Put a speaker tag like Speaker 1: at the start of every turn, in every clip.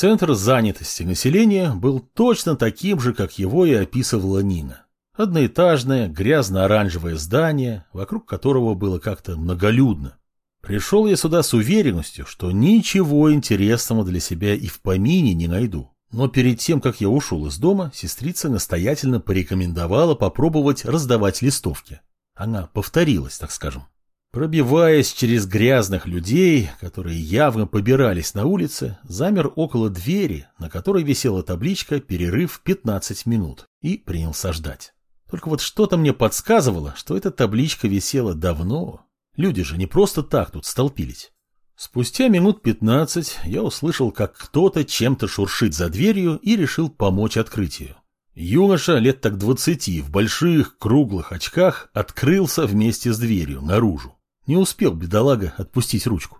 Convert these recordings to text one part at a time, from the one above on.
Speaker 1: Центр занятости населения был точно таким же, как его и описывала Нина. Одноэтажное, грязно-оранжевое здание, вокруг которого было как-то многолюдно. Пришел я сюда с уверенностью, что ничего интересного для себя и в помине не найду. Но перед тем, как я ушел из дома, сестрица настоятельно порекомендовала попробовать раздавать листовки. Она повторилась, так скажем. Пробиваясь через грязных людей, которые явно побирались на улице, замер около двери, на которой висела табличка «Перерыв 15 минут» и принялся ждать. Только вот что-то мне подсказывало, что эта табличка висела давно. Люди же не просто так тут столпились. Спустя минут пятнадцать я услышал, как кто-то чем-то шуршит за дверью и решил помочь открытию. Юноша лет так двадцати в больших круглых очках открылся вместе с дверью наружу. Не успел бедолага отпустить ручку.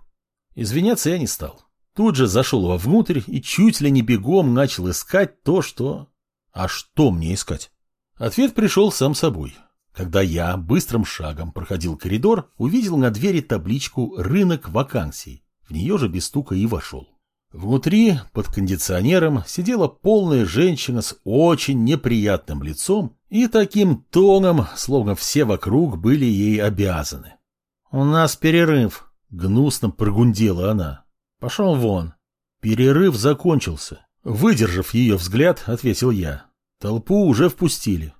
Speaker 1: Извиняться я не стал. Тут же зашел вовнутрь и чуть ли не бегом начал искать то, что... А что мне искать? Ответ пришел сам собой. Когда я быстрым шагом проходил коридор, увидел на двери табличку «Рынок вакансий». В нее же без стука и вошел. Внутри, под кондиционером, сидела полная женщина с очень неприятным лицом и таким тоном, словно все вокруг были ей обязаны. «У нас перерыв», — гнусно прогундела она. «Пошел вон». Перерыв закончился. Выдержав ее взгляд, ответил я. Толпу уже впустили.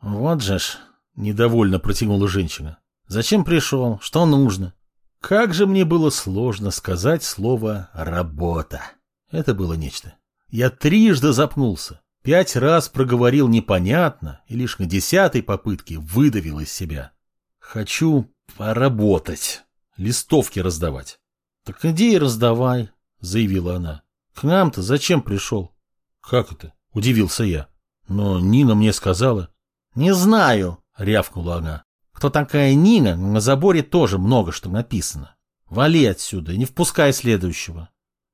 Speaker 1: «Вот же ж», Недовольно протянула женщина. Зачем пришел? Что нужно? Как же мне было сложно сказать слово «работа». Это было нечто. Я трижды запнулся, пять раз проговорил непонятно и лишь на десятой попытке выдавил из себя. Хочу поработать, листовки раздавать. Так иди и раздавай, заявила она. К нам-то зачем пришел? Как это? Удивился я. Но Нина мне сказала. Не знаю, — рявкнула она. «Кто такая Нина, на заборе тоже много что написано. Вали отсюда и не впускай следующего».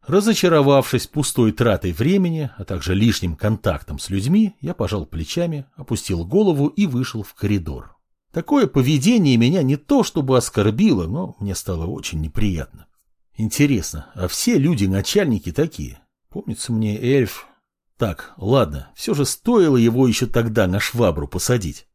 Speaker 1: Разочаровавшись пустой тратой времени, а также лишним контактом с людьми, я пожал плечами, опустил голову и вышел в коридор. Такое поведение меня не то чтобы оскорбило, но мне стало очень неприятно. Интересно, а все люди-начальники такие? Помнится мне эльф... Так, ладно, все же стоило его еще тогда на швабру посадить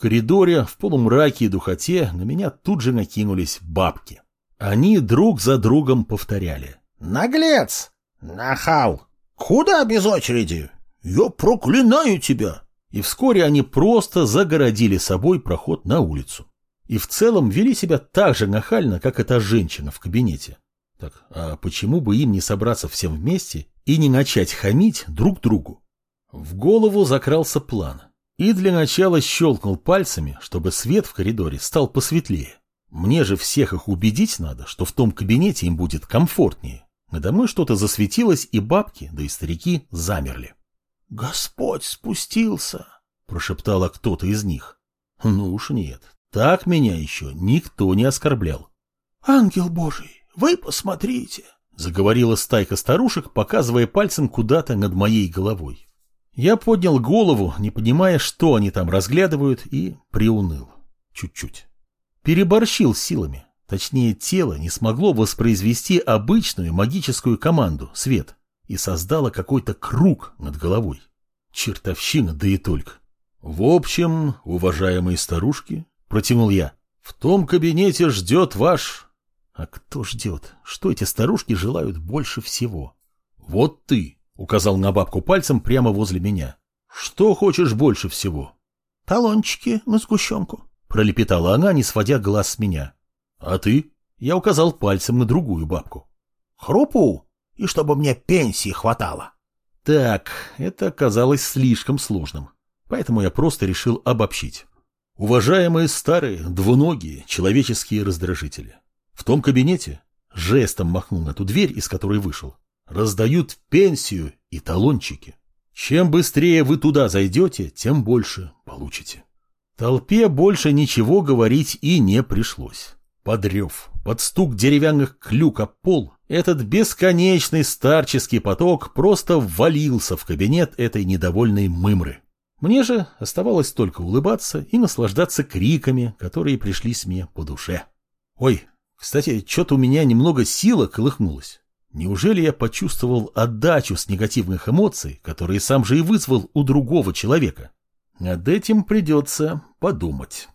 Speaker 1: коридоре, в полумраке и духоте, на меня тут же накинулись бабки. Они друг за другом повторяли.
Speaker 2: «Наглец! Нахал! Куда без очереди? Я проклинаю тебя!»
Speaker 1: И вскоре они просто загородили собой проход на улицу. И в целом вели себя так же нахально, как эта женщина в кабинете. Так, а почему бы им не собраться всем вместе и не начать хамить друг другу? В голову закрался план и для начала щелкнул пальцами, чтобы свет в коридоре стал посветлее. Мне же всех их убедить надо, что в том кабинете им будет комфортнее. Надо мной что-то засветилось, и бабки, да и старики замерли.
Speaker 2: «Господь спустился!»
Speaker 1: — прошептала кто-то из них. «Ну уж нет, так меня еще никто не оскорблял».
Speaker 2: «Ангел Божий, вы посмотрите!»
Speaker 1: — заговорила стайка старушек, показывая пальцем куда-то над моей головой. Я поднял голову, не понимая, что они там разглядывают, и приуныл. Чуть-чуть. Переборщил силами. Точнее, тело не смогло воспроизвести обычную магическую команду «Свет» и создало какой-то круг над головой. Чертовщина, да и только. В общем, уважаемые старушки, протянул я, в том кабинете ждет ваш... А кто ждет? Что эти старушки желают больше всего? Вот ты, Указал на бабку пальцем прямо возле меня. Что хочешь больше всего?
Speaker 2: Талончики на сгущенку.
Speaker 1: Пролепетала она, не сводя глаз с меня. А ты? Я указал пальцем на другую бабку.
Speaker 2: Хрупу, и чтобы мне пенсии хватало.
Speaker 1: Так, это оказалось слишком сложным. Поэтому я просто решил обобщить. Уважаемые старые, двуногие, человеческие раздражители. В том кабинете жестом махнул на ту дверь, из которой вышел раздают пенсию и талончики. Чем быстрее вы туда зайдете, тем больше получите. Толпе больше ничего говорить и не пришлось. Подрев, под стук деревянных клюк о пол, этот бесконечный старческий поток просто ввалился в кабинет этой недовольной мымры. Мне же оставалось только улыбаться и наслаждаться криками, которые пришлись мне по душе. Ой, кстати, что-то у меня немного сила колыхнулась. Неужели я почувствовал отдачу с негативных эмоций, которые сам же и вызвал у другого человека? Над этим придется подумать.